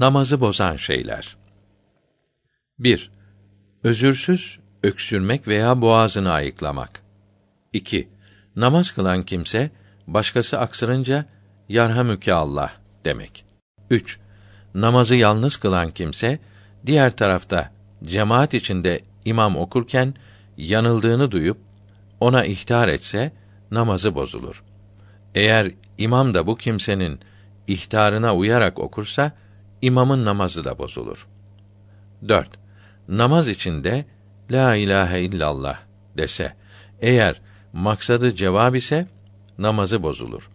Namazı bozan şeyler. 1. Özürsüz öksürmek veya boğazını ayıklamak. 2. Namaz kılan kimse başkası aksırınca yarhamüke Allah demek. 3. Namazı yalnız kılan kimse diğer tarafta cemaat içinde imam okurken yanıldığını duyup ona ihtar etse namazı bozulur. Eğer imam da bu kimsenin ihtarına uyarak okursa imamın namazı da bozulur. 4. Namaz içinde la ilahe illallah dese eğer maksadı cevap ise namazı bozulur.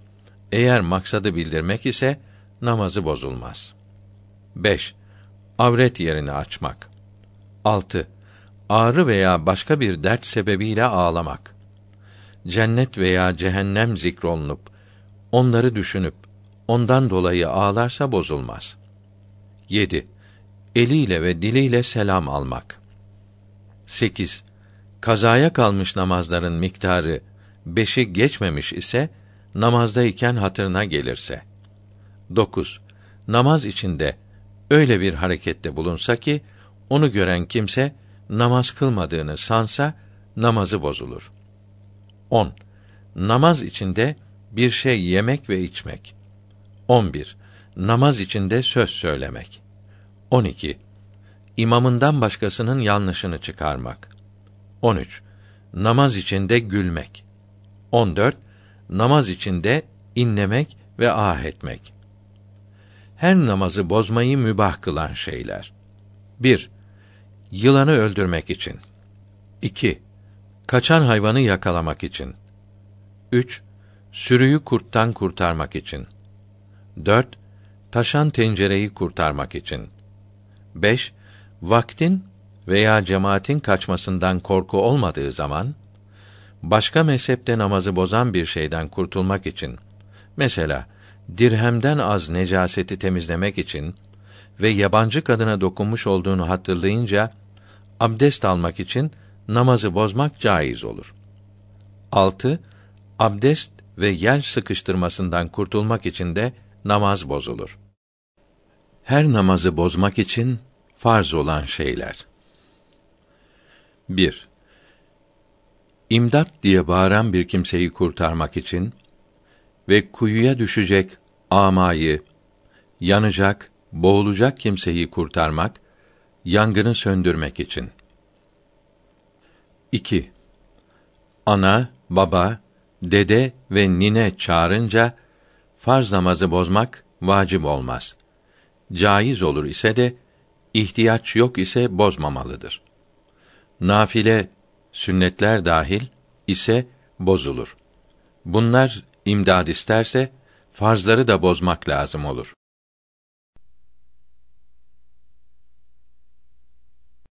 Eğer maksadı bildirmek ise namazı bozulmaz. 5. Avret yerini açmak. 6. Ağrı veya başka bir dert sebebiyle ağlamak. Cennet veya cehennem zikrolunup onları düşünüp ondan dolayı ağlarsa bozulmaz. 7. Eliyle ve diliyle selam almak. 8. Kazaya kalmış namazların miktarı beşi geçmemiş ise namazdayken hatırına gelirse. 9. Namaz içinde öyle bir harekette bulunsa ki onu gören kimse namaz kılmadığını sansa namazı bozulur. 10. Namaz içinde bir şey yemek ve içmek. 11. Namaz içinde söz söylemek. 12. İmamından başkasının yanlışını çıkarmak. 13. Namaz içinde gülmek. 14. Namaz içinde inlemek ve ah etmek. Her namazı bozmayı mübah kılan şeyler. 1. Yılanı öldürmek için. 2. Kaçan hayvanı yakalamak için. 3. Sürüyü kurttan kurtarmak için. 4. Taşan tencereyi kurtarmak için. 5. Vaktin veya cemaatin kaçmasından korku olmadığı zaman başka mezhepte namazı bozan bir şeyden kurtulmak için mesela dirhemden az necaseti temizlemek için ve yabancı kadına dokunmuş olduğunu hatırlayınca abdest almak için namazı bozmak caiz olur. 6. Abdest ve yer sıkıştırmasından kurtulmak için de namaz bozulur. Her namazı bozmak için farz olan şeyler. 1. İmdat diye bağıran bir kimseyi kurtarmak için ve kuyuya düşecek amayı, yanacak, boğulacak kimseyi kurtarmak, yangını söndürmek için. 2. Ana, baba, dede ve nine çağırınca farz namazı bozmak vacip olmaz. Caiz olur ise de ihtiyaç yok ise bozmamalıdır. Nafile, sünnetler dahil ise bozulur. Bunlar imdad isterse farzları da bozmak lazım olur.